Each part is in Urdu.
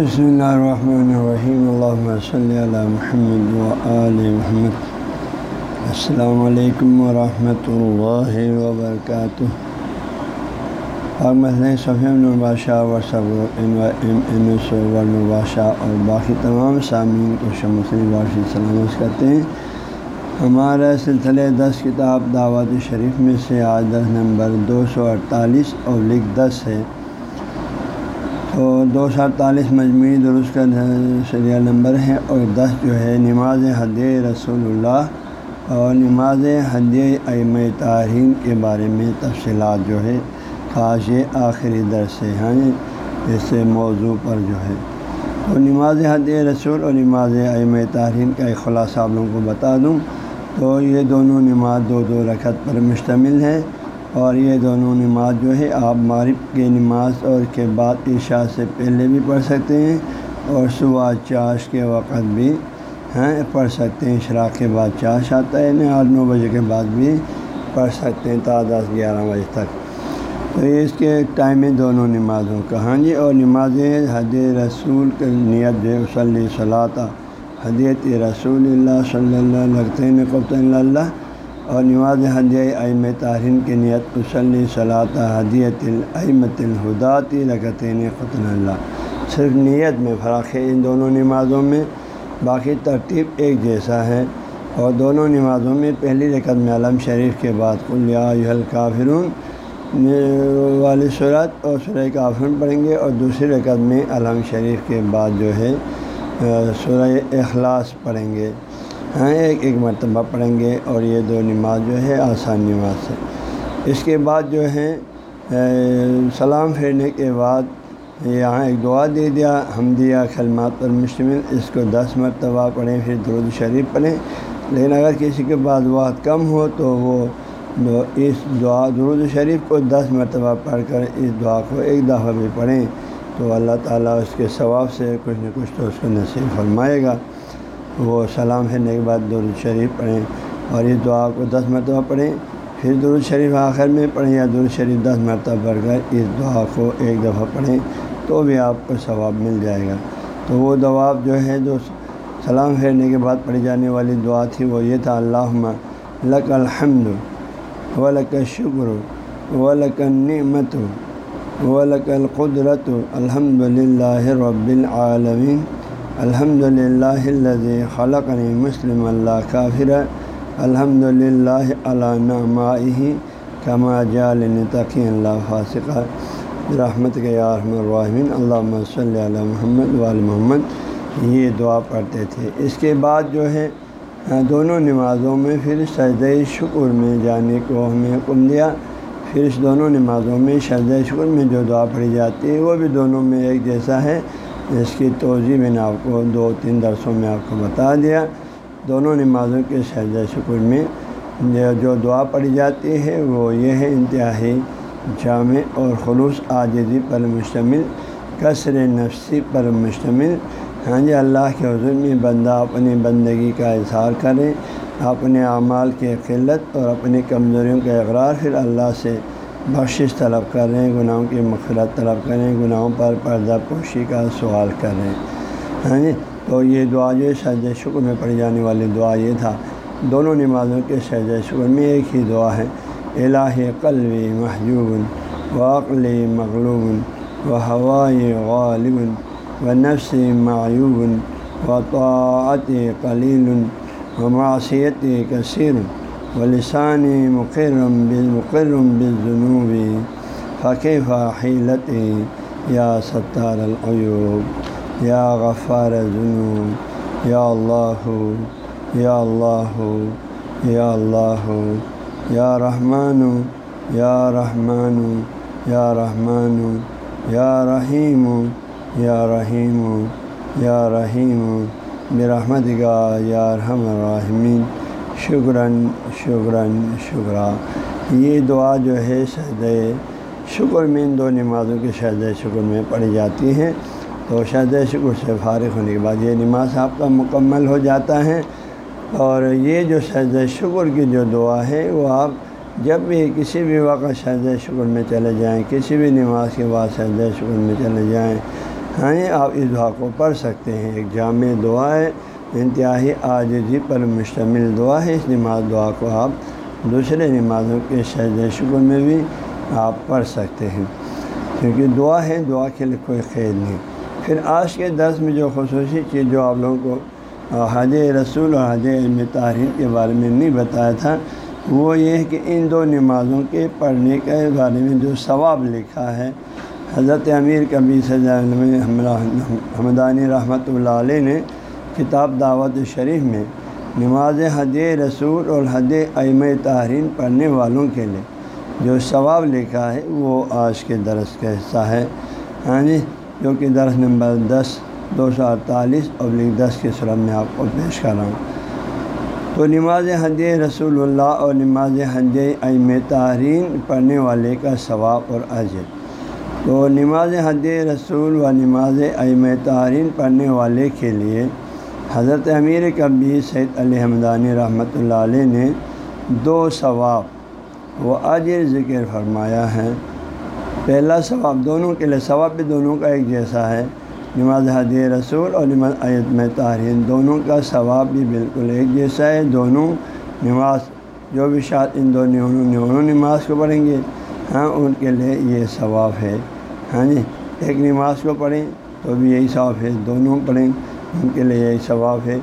بسم اللہ الرحمن الرحیم اللہ صلی اللہ محمد و محمد السلام علیکم ورحمۃ اللہ وبرکاتہ نباشہ ورثہ اور باقی تمام سامعین کو شمسلی وارشی سلامت کرتے ہیں ہمارا سلسلہ دس کتاب دعوت شریف میں سے آج دس نمبر دو سو اڑتالیس اور لکھ دس ہے۔ تو دو سو اڑتالیس مجموعی درست کا سریال نمبر ہے اور دس جو ہے، نماز حد رسول اللہ اور نماز حد ام تارین کے بارے میں تفصیلات جو ہے خاص یہ آخری درس ہے ہاں اس موضوع پر جو ہے۔ تو نماز حد رسول اور نماز ام تارین کا ایک خلاصہ آپ لوگوں کو بتا دوں۔ تو یہ دونوں نماز دو دو رکعت پر مشتمل ہے اور یہ دونوں نماز جو ہے آپ معرف کی نماز اور کے بعد عشاء سے پہلے بھی پڑھ سکتے ہیں اور صبح چاش کے وقت بھی ہیں، پڑھ سکتے ہیں اشراق کے بعد چاش آتا ہے نا آٹھ نو بجے کے بعد بھی پڑھ سکتے ہیں، تا دس گیارہ بجے تک۔ تو یہ اس کے ٹائم ہے دونوں نمازوں کا۔ ہاں جی اور نماز حد رسول کی نیت جو وسلی صلاح حدیت رسول اللہ صلی اللہ لگتے ہیں قبط اللہ اور نماز حدیہ ام تارین کی نیت وسلی صلاح حدیت العمت الہداتی لگتین قطن اللہ۔ صرف نیت میں فرق ہے، ان دونوں نمازوں میں باقی ترتیب ایک جیسا ہے۔ اور دونوں نمازوں میں پہلی رکعت میں علم شریف کے بعد کلیہ کافرون والی صورت اور سورہ کافرون پڑھیں گے۔ اور دوسری رکعت میں علم شریف کے بعد جو ہے سورہ اخلاص پڑھیں گے۔ ہاں ایک ایک مرتبہ پڑھیں گے اور یہ دو نماز جو ہے آسان نماز ہے۔ اس کے بعد جو ہے سلام پھیرنے کے بعد یہاں ایک دعا دے دیا، ہم دیا کلمات پر مشتمل، اس کو دس مرتبہ پڑھیں، پھر درود شریف پڑھیں۔ لیکن اگر کسی کے بعد وقت کم ہو تو وہ اس دعا، درود شریف کو دس مرتبہ پڑھ کر اس دعا کو ایک دفعہ بھی پڑھیں تو اللہ تعالیٰ اس کے ثواب سے کچھ نہ کچھ تو اس کو نصیب فرمائے گا۔ وہ سلام پھرنے کے بعد درود شریف پڑھیں اور اس دعا کو دس مرتبہ پڑھیں، پھر درود شریف آخر میں پڑھیں یا درود شریف دس مرتبہ پڑھ کر اس دعا کو ایک دفعہ پڑھیں تو بھی آپ کو ثواب مل جائے گا۔ تو وہ دعا جو ہے، جو سلام پھیرنے کے بعد پڑھی جانے والی دعا تھی، وہ یہ تھا اللہ لک الحمد و لک شکر و لک نعمت و لک القدرت الحمد للہ رب العالمین۔ الحمد للہ خلق مسلم اللہ کافر الحمد للہ علامہ کما جال تقی اللہ فاصقہ رحمت کے یارحم الرحمن اللہ صلی اللہ محمد وال محمد۔ یہ دعا پڑھتے تھے۔ اس کے بعد جو ہے، دونوں نمازوں میں پھر سجد شکر میں جانے کو ہمیں حکم دیا۔ پھر اس دونوں نمازوں میں سجد شکر میں جو دعا پڑھی جاتی ہے، وہ بھی دونوں میں ایک جیسا ہے۔ اس کی توضیع میں نے آپ کو دو تین درسوں میں آپ کو بتا دیا۔ دونوں نمازوں کے شہد شکر میں جو دعا پڑھی جاتی ہے وہ یہ ہے، انتہائی جامع اور خلوص عاجزی پر مشتمل کثر نفسی پر مشتمل۔ ہاں جی اللہ کے حضور میں بندہ اپنی بندگی کا اظہار کرے، اپنے اعمال کی قلت اور اپنی کمزوریوں کا اقرار، پھر اللہ سے بخشش طلب کر رہے ہیں گناہوں کی مغفرت طلب کریں، گناہوں پر پردہ پوشی کا سوال کر رہے ہیں ہاں جی؟ تو یہ دعا جو سجد شکر میں پڑھی جانے والی دعا یہ تھا۔ دونوں نمازوں کے سجد شکر میں ایک ہی دعا ہے۔ الہ قلوی محجوب و مغلوب و ہوائے غالب و نفس معیوب و طاعت قلیل و معاشیت کثیر۔ و لسانی مقرم بالمقرم بالجنوبی فقف حیلت یا ستار العیوب؟ یا غفار جنوب یا اللہ یا اللہ یا اللہ، یا رحمٰن یا رحمٰن یا رحمٰن، یا رحیم یا رحیم یا رحیم برحمت کا یا رحم الرحمین شکراً شکراً، شکرا۔ یہ دعا جو ہے شہد شکر میں ان دو نمازوں کے شہد شکر میں پڑھی جاتی ہیں تو شہد شکر سے فارغ ہونے کے بعد یہ نماز آپ کا مکمل ہو جاتا ہے۔ اور یہ جو شہد شکر کی جو دعا ہے، وہ آپ جب بھی کسی بھی وقت شہد شکر میں چلے جائیں، کسی بھی نماز کے بعد شہد شکر میں چلے جائیں ہاں آپ اس دعا کو پڑھ سکتے ہیں۔ ایک جامع دعا ہے۔ انتہائی آجزی پر مشتمل دعا ہے۔ اس نماز دعا کو آپ دوسرے نمازوں کے شہد شکر میں بھی آپ پڑھ سکتے ہیں۔ کیونکہ دعا ہے، دعا کے لیے کوئی قید نہیں۔ پھر آج کے درس میں جو خصوصی چیز جو آپ لوگوں کو حج رسول اور حج علم تاریخ کے بارے میں نہیں بتایا تھا، وہ یہ ہے کہ ان دو نمازوں کے پڑھنے کے بارے میں جو ثواب لکھا ہے، حضرت امیر کبی سجا حمدانی رحمۃ اللہ علیہ نے کتاب دعوت شریف میں نماز حد رسول اور حد ام تحرین پڑھنے والوں کے لیے جو ثواب لکھا ہے، وہ آج کے درس کا حصہ ہے۔ ہاں جی جو کہ درس نمبر دس، دو سو اڑتالیس ابلیغ دس کے صورت میں آپ کو پیش کر رہا ہوں۔ تو نماز حد رسول اللہ اور نماز حد ام تحرین پڑھنے والے کا ثواب اور اجر۔ تو نماز حد رسول و نماز ام تحرین پڑھنے والے کے لیے حضرت امیر کبی سید علی حمدانی رحمۃ اللہ علیہ نے دو ثواب و اجر ذکر فرمایا ہے۔ پہلا ثواب دونوں کے لیے، ثواب بھی دونوں کا ایک جیسا ہے۔ نماز حد رسول اور نماز عیت میں تارین دونوں کا ثواب بھی بالکل ایک جیسا ہے۔ دونوں نماز، جو بھی شاید ان دونوں دونوں نماز کو پڑھیں گے ہاں ان کے لیے یہ ثواب ہے۔ ہاں جی ایک نماز کو پڑھیں تو بھی یہی ثواب ہے، دونوں پڑھیں۔ ان کے لیے یہی ثواب ہے۔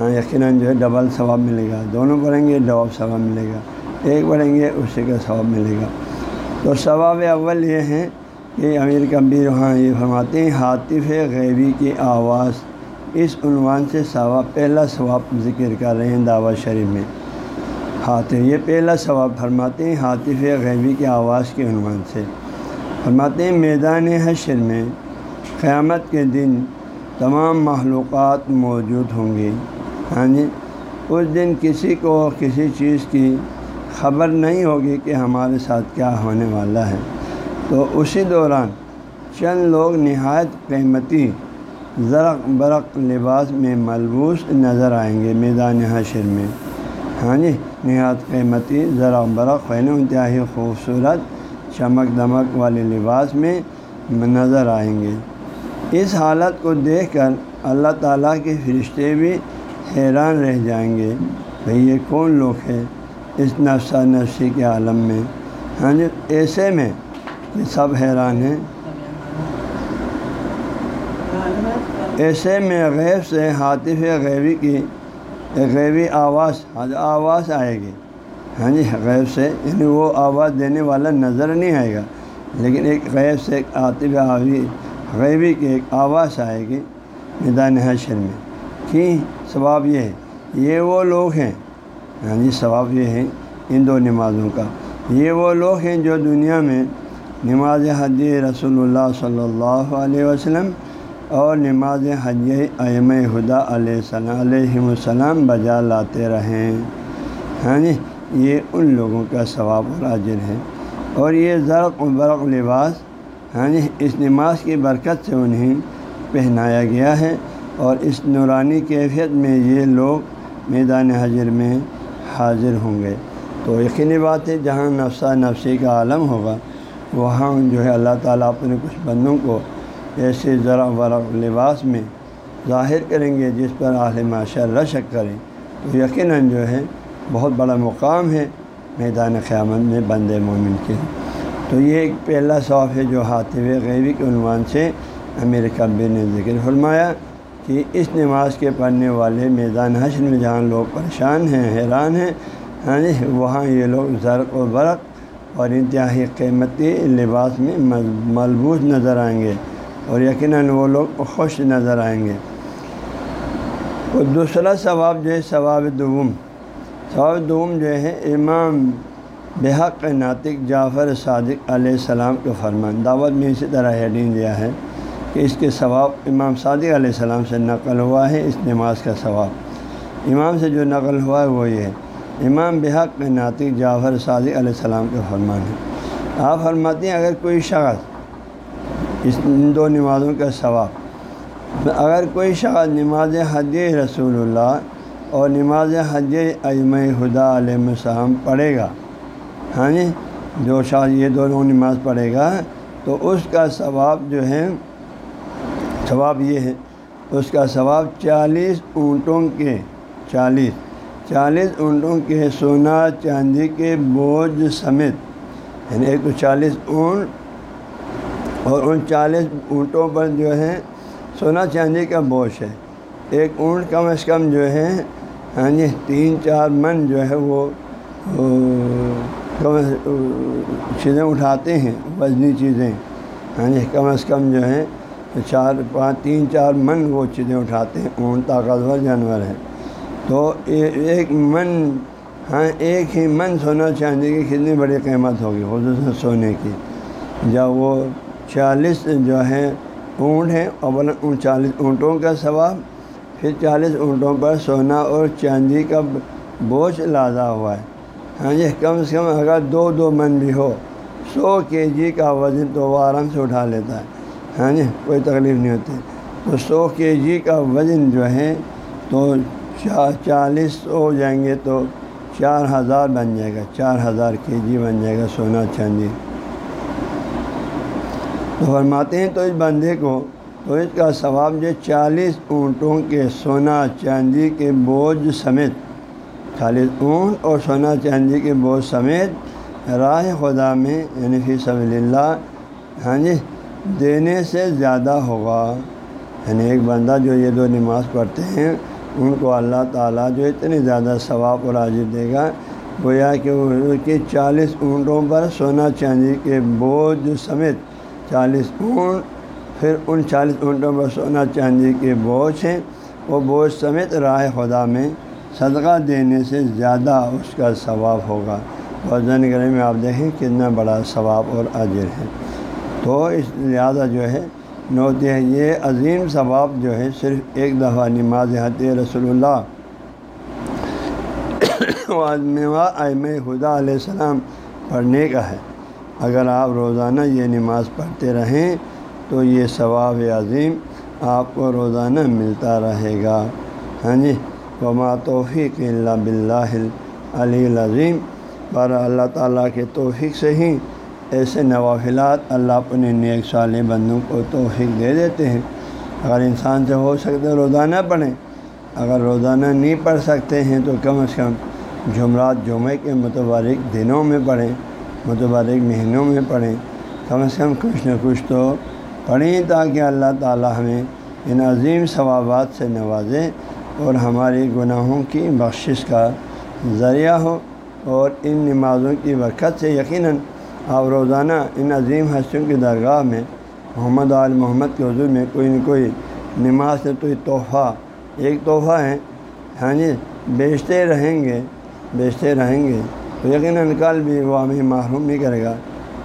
ہاں یقیناً جو ہے ڈبل ثواب ملے گا۔ دونوں پڑھیں گے، ڈبل ثواب ملے گا۔ ایک پڑھیں گے اسی کا ثواب ملے گا؟ تو ثواب اول یہ ہے کہ امیر کبیر وہاں یہ فرماتے ہیں، حاطف غیبی کی آواز۔ اس عنوان سے ثواب، پہلا ثواب ذکر کر رہے ہیں دعوت شریف میں۔ حاطف، یہ پہلا ثواب فرماتے ہیں، حاطف غیبی کی آواز کے عنوان سے۔ فرماتے ہیں، میدان حشر میں قیامت کے دن تمام معلومات موجود ہوں گی۔ ہاں جی اس دن کسی کو کسی چیز کی خبر نہیں ہوگی کہ ہمارے ساتھ کیا ہونے والا ہے۔ تو اسی دوران چند لوگ نہایت قیمتی زرق برق لباس میں ملبوس نظر آئیں گے میدان حشر میں۔ ہاں جی نہایت قیمتی زرق برق فین انتہائی خوبصورت چمک دمک والے لباس میں نظر آئیں گے۔ اس حالت کو دیکھ کر اللہ تعالیٰ کے فرشتے بھی حیران رہ جائیں گے بھئی یہ کون لوگ ہیں اس نفسہ نفسی کے عالم میں؟ ہاں جی ایسے میں کہ سب حیران ہیں۔ ایسے میں غیب سے حاطف غیبی کی غیبی آواز آواز آئے گی۔ ہاں جی غیب سے یعنی وہ آواز دینے والا نظر نہیں آئے گا۔ لیکن ایک غیب سے ایک عاطف آوی غیبی کی ایک آواز آئے گی میدان حشر میں۔ کہ ثواب یہ ہے۔ یہ وہ لوگ ہیں۔ ہاں جی ثواب یہ ہے ان دو نمازوں کا۔ یہ وہ لوگ ہیں جو دنیا میں نماز حج رسول اللہ صلی اللہ علیہ وسلم اور نماز حج ایم خدا علیہ السلام علیہ السلام بجا لاتے رہیں ہاں جی یہ ان لوگوں کا ثواب اور اجر ہے۔ اور یہ زرق و برق لباس ہاں جی اس نماز کی برکت سے انہیں پہنایا گیا ہے اور اس نورانی کیفیت میں یہ لوگ میدان حجر میں حاضر ہوں گے۔ تو یقینی بات ہے، جہاں نفسہ نفسی کا عالم ہوگا، وہاں جو ہے اللہ تعالیٰ اپنے کچھ بندوں کو ایسے ذرا ورق لباس میں ظاہر کریں گے جس پر اہل معاشر رشک کریں۔ تو یقیناً جو ہے بہت بڑا مقام ہے میدان قیامت میں بند مومن کے۔ تو یہ ایک پہلا صوف ہے جو ہاتھ غیبی کے عنوان سے امیر کبیر نے ذکر فرمایا کہ اس نماز کے پڑھنے والے میدان حشر میں جہاں لوگ پریشان ہیں، حیران ہیں ہاں جی وہاں یہ لوگ زرق و برق اور انتہائی قیمتی لباس میں ملبوس نظر آئیں گے اور یقیناً وہ لوگ خوش نظر آئیں گے۔ اور دوسرا ثواب جو ہے، ثواب دوم۔ ثواب دوم جو ہے، امام بحق ناطق جعفر صادق علیہ السلام کے فرمان، دعوت میں اسی طرح ہیڈنگ دیا ہے کہ اس کے ثواب، امام صادق علیہ السلام سے نقل ہوا ہے، اس نماز کا ثواب۔ امام سے جو نقل ہوا ہے وہ یہ ہے، امام بحق ناطق جعفر صادق علیہ السلام کے فرمان ہے آپ فرماتے ہیں اگر کوئی شخص اس ان دو نمازوں کا ثواب، اگر کوئی شخص نماز حج رسول اللہ اور نماز حج ایم خدا علیہ السلام پڑھے گا ہاں جی جو شاید یہ دونوں نماز پڑھے گا، تو اس کا ثواب جو ہے، ثواب یہ ہے، اس کا ثواب چالیس اونٹوں کے، چالیس چالیس اونٹوں کے سونا چاندی کے بوجھ سمیت یعنی ایک تو چالیس اونٹ اور ان چالیس اونٹوں پر جو ہے سونا چاندی کا بوجھ ہے۔ ایک اونٹ کم از کم جو ہے ہاں جی تین چار من جو ہے وہ چیزیں اٹھاتے ہیں، وزنی چیزیں۔ ہاں جی کم از کم جو ہے چار پانچ، تین چار من وہ چیزیں اٹھاتے ہیں اونٹ طاقتور جانور ہے تو ایک من ہاں ایک ہی من سونا چاندی کی کتنی بڑی قیمت ہوگی، خصوصاً سونے کی۔ جب وہ چالیس جو ہے اونٹ ہیں اول چالیس اونٹوں کا ثواب، پھر چالیس اونٹوں پر سونا اور چاندی کا بوجھ لادا ہوا ہے۔ ہاں جی کم سے کم اگر دو دو من بھی ہو، سو کے جی کا وزن تو وہ آرام سے اٹھا لیتا ہے۔ ہاں جی کوئی تکلیف نہیں ہوتی۔ تو سو کے جی کا وزن جو ہے تو چالیس ہو جائیں گے تو چار ہزار بن جائے گا۔ چار ہزار کے جی بن جائے گا سونا چاندی۔ تو فرماتے ہیں تو اس بندے کو، تو اس کا ثواب جو چالیس اونٹوں کے سونا چاندی کے بوجھ سمیت چالیس اونٹ اور سونا چاندی کے بوجھ سمیت راہ خدا میں یعنی فی صبی اللہ ہاں جی دینے سے زیادہ ہوگا۔ یعنی ایک بندہ جو یہ دو نماز پڑھتے ہیں، ان کو اللہ تعالیٰ جو اتنی زیادہ ثواب اور عاجر دے گا، گویا کہ کہ چالیس اونٹوں پر سونا چاندی کے بوجھ سمیت چالیس اونٹ پھر ان چالیس اونٹوں پر سونا چاندی کے بوجھ ہیں، وہ بوجھ سمیت راہ خدا میں صدقہ دینے سے زیادہ اس کا ثواب ہوگا۔ اور گرے میں آپ دیکھیں کتنا بڑا ثواب اور عاجر ہے۔ تو اس لہٰذا جو ہے، نوت ہے، یہ عظیم ثواب جو ہے صرف ایک دفعہ نماز حت رسول اللہ ام خدا علیہ السلام پڑھنے کا ہے۔ اگر آپ روزانہ یہ نماز پڑھتے رہیں تو یہ ثواب عظیم آپ کو روزانہ ملتا رہے گا۔ ہاں جی؟ وما توفیق اللہ بلّہ علی العظیم۔ پر اللہ تعالیٰ کے توفیق سے ہی ایسے نوافلات اللہ اپنے نیک صالح بندوں کو توفیق دے دیتے ہیں۔ اگر انسان سے ہو سکتے روزانہ پڑھیں، اگر روزانہ نہیں پڑھ سکتے ہیں تو کم از کم جمعرات، جمعے کے متبارک دنوں میں پڑھیں متبارک مہینوں میں پڑھیں۔ کم از کم کچھ نہ کچھ تو پڑھیں تاکہ اللہ تعالیٰ ہمیں ان عظیم ثوابات سے نوازے۔ اور ہماری گناہوں کی بخشش کا ذریعہ ہو اور ان نمازوں کی برکت سے یقیناً آپ روزانہ ان عظیم ہستیوں کی درگاہ میں محمد عال محمد کے حضور میں کوئی نہ کوئی نماز سے تو تحفہ، ایک تحفہ ہے۔ ہاں جی بیچتے رہیں گے، بیچتے رہیں گے۔ تو یقیناً کل بھی وہ ہمیں محروم نہیں کرے گا۔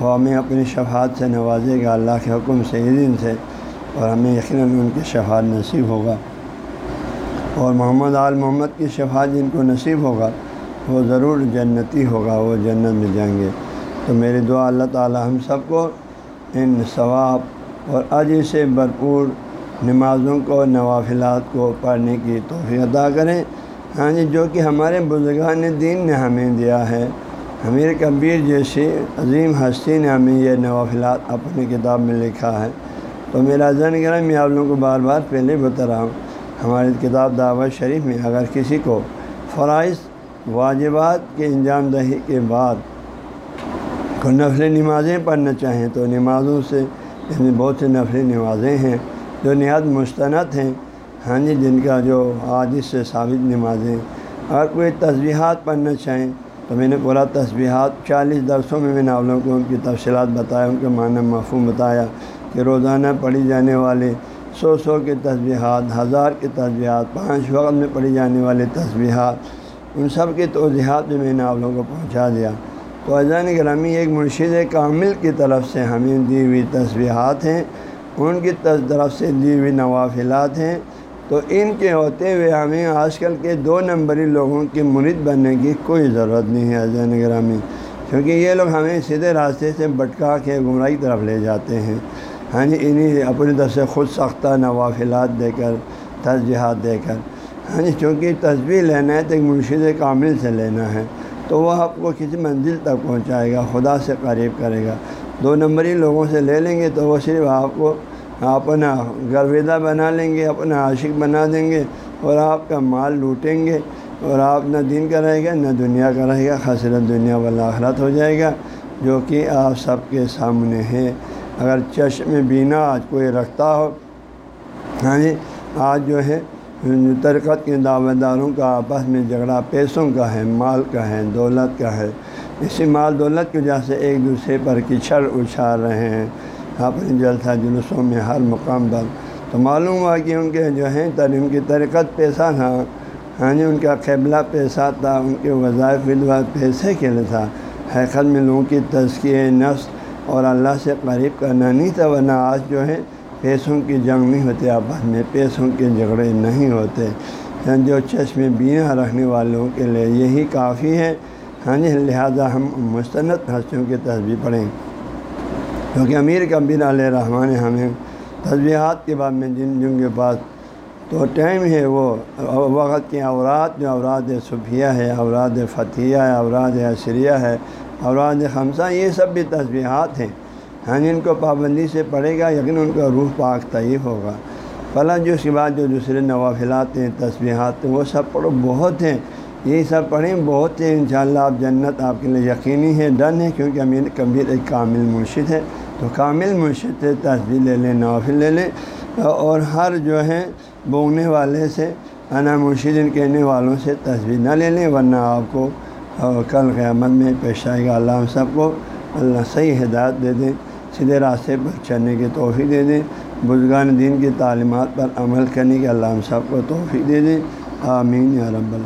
وہ ہمیں اپنی شفاعت سے نوازے گا، اللہ کے حکم سے دن سے۔ اور ہمیں یقیناً ان کی شفاعت نصیب ہوگا۔ اور محمد عال محمد کی شفاعت جن کو نصیب ہوگا، وہ ضرور جنتی ہوگا، وہ جنت میں جائیں گے۔ تو میری دعا اللہ تعالی ہم سب کو ان ثواب اور عج سے بھرپور نمازوں کو، نوافلات کو پڑھنے کی توفیق ادا کریں۔ ہاں جی جو کہ ہمارے بزرگان دین نے ہمیں دیا ہے۔ امیر کبیر جیسی عظیم ہستی نے ہمیں یہ نوافلات اپنی کتاب میں لکھا ہے۔ تو میرا زن گرم میں آپ لوگوں کو بار بار پہلے بتا رہا ہوں۔ ہماری کتاب دعوت شریف میں اگر کسی کو فرائض، واجبات کے انجام دہی کے بعد کوئی نفل نمازیں پڑھنا چاہیں تو نمازوں سے یعنی بہت سی نفل نمازیں ہیں جو نہایت مستند ہیں۔ ہاں جی جن کا جو عادث سے ثابت نمازیں۔ اگر کوئی تصبیحات پڑھنا چاہیں تو میں نے پورا تصبیحات چالیس درسوں میں میں نے آپ لوگوں کو ان کی تفصیلات بتایا، ان کے معنی مفہوم بتایا کہ روزانہ پڑھی جانے والے سو سو کے تصبیحات ہزار کے تصبیحات پانچ وقت میں پڑھی جانے والے تصبیحات ان سب کے توضیحات بھی میں نے آپ لوگوں کو پہنچا دیا۔ تو اذان گرامی ایک مرشد کامل کی طرف سے ہمیں دی ہوئی تصویرات ہیں، ان کی طرف سے دی ہوئی نوافلات ہیں۔ تو ان کے ہوتے ہوئے ہمیں آج کل کے دو نمبری لوگوں کی مرید بننے کی کوئی ضرورت نہیں ہے اذان گرامی۔ کیونکہ یہ لوگ ہمیں سیدھے راستے سے بٹکا کے گمراہی طرف لے جاتے ہیں۔ ہاں جی انہیں اپنی طرف سے خود سختہ نوافلات دے کر تجزیحات دے کر۔ ہاں جی چونکہ تصویر لینا ہے تو ایک مرشد کامل سے لینا ہے۔ تو وہ آپ کو کسی منزل تک پہنچائے گا، خدا سے قریب کرے گا۔ دو نمبری لوگوں سے لے لیں گے تو وہ صرف آپ کو اپنا گرویدہ بنا لیں گے، اپنا عاشق بنا دیں گے اور آپ کا مال لوٹیں گے اور آپ نہ دین کا رہے گا، نہ دنیا کا رہے گا خسرت دنیا والا آخرت ہو جائے گا، جو کہ آپ سب کے سامنے ہے۔ اگر چشم بینا آج کوئی رکھتا ہو ہاں جی آج جو ہے ترکت کے دعوے داروں کا آپس میں جھگڑا، پیسوں کا ہے، مال کا ہے، دولت کا ہے، اسی مال دولت کی وجہ سے ایک دوسرے پر کچھڑ اچھال رہے ہیں۔ اپنے جلسہ جلوسوں میں ہر مقام پر تو معلوم ہوا کہ ان کے جو ہیں ان کی ترکت پیسہ تھا۔ ہاں جی ان کا قبلہ پیسہ تھا، ان کے وظائف پیسے کے لیے تھا۔ حقیقت میں لوگوں کی تزکیے نفس اور اللہ سے قریب کرنا نہیں تھا، ورنہ آج جو ہے پیسوں کی جنگ نہیں ہوتے آپس میں پیسوں کے جھگڑے نہیں ہوتے۔ یعنی جو چشم بینا رکھنے والوں کے لیے یہی کافی ہے۔ ہاں جی لہٰذا ہم مستند ہستیوں کی تصویر پڑھیں۔ کیونکہ امیر کبیر علیہ رحمٰن نے ہمیں تصویرات کے بعد میں جن جن کے پاس تو ٹائم ہے وہ وقت کے اورات جو اوراد صفیہ ہے، اوراد فتح ہے، اوراد عصریہ ہے اوراد خمسہ، یہ سب بھی تصویرات ہیں۔ ہاں جن کو پابندی سے پڑھے گا، یقین ان کا روح پاک طیف ہوگا۔ فلاں جو اس کے بعد جو دوسرے نوافلات ہیں تصویرات ہیں، وہ سب پڑھو، بہت ہیں۔ یہ سب پڑھیں، بہت ہیں۔ انشاءاللہ آپ جنت آپ کے لیے یقینی ہے ڈن ہے کیونکہ امیر کبیر ایک کامل مرشد ہے تو کامل مرشد سے تصویر لے لیں، نوافل لے لیں۔ اور ہر جو ہے بونگنے والے سے، انا مرشدین کہنے والوں سے تصویر نہ لے لیں، ورنہ آپ کو اور کل قیامت میں پیش آئے گا۔ اللہ ہم سب کو اللہ صحیح ہدایت دے دیں سیدھے راستے پر چلنے کی توفیق دے دیں بزرگان دین کی تعلیمات پر عمل کرنے کے اللہ ہم سب کو توفیق دے دیں آمین یا رب اللہ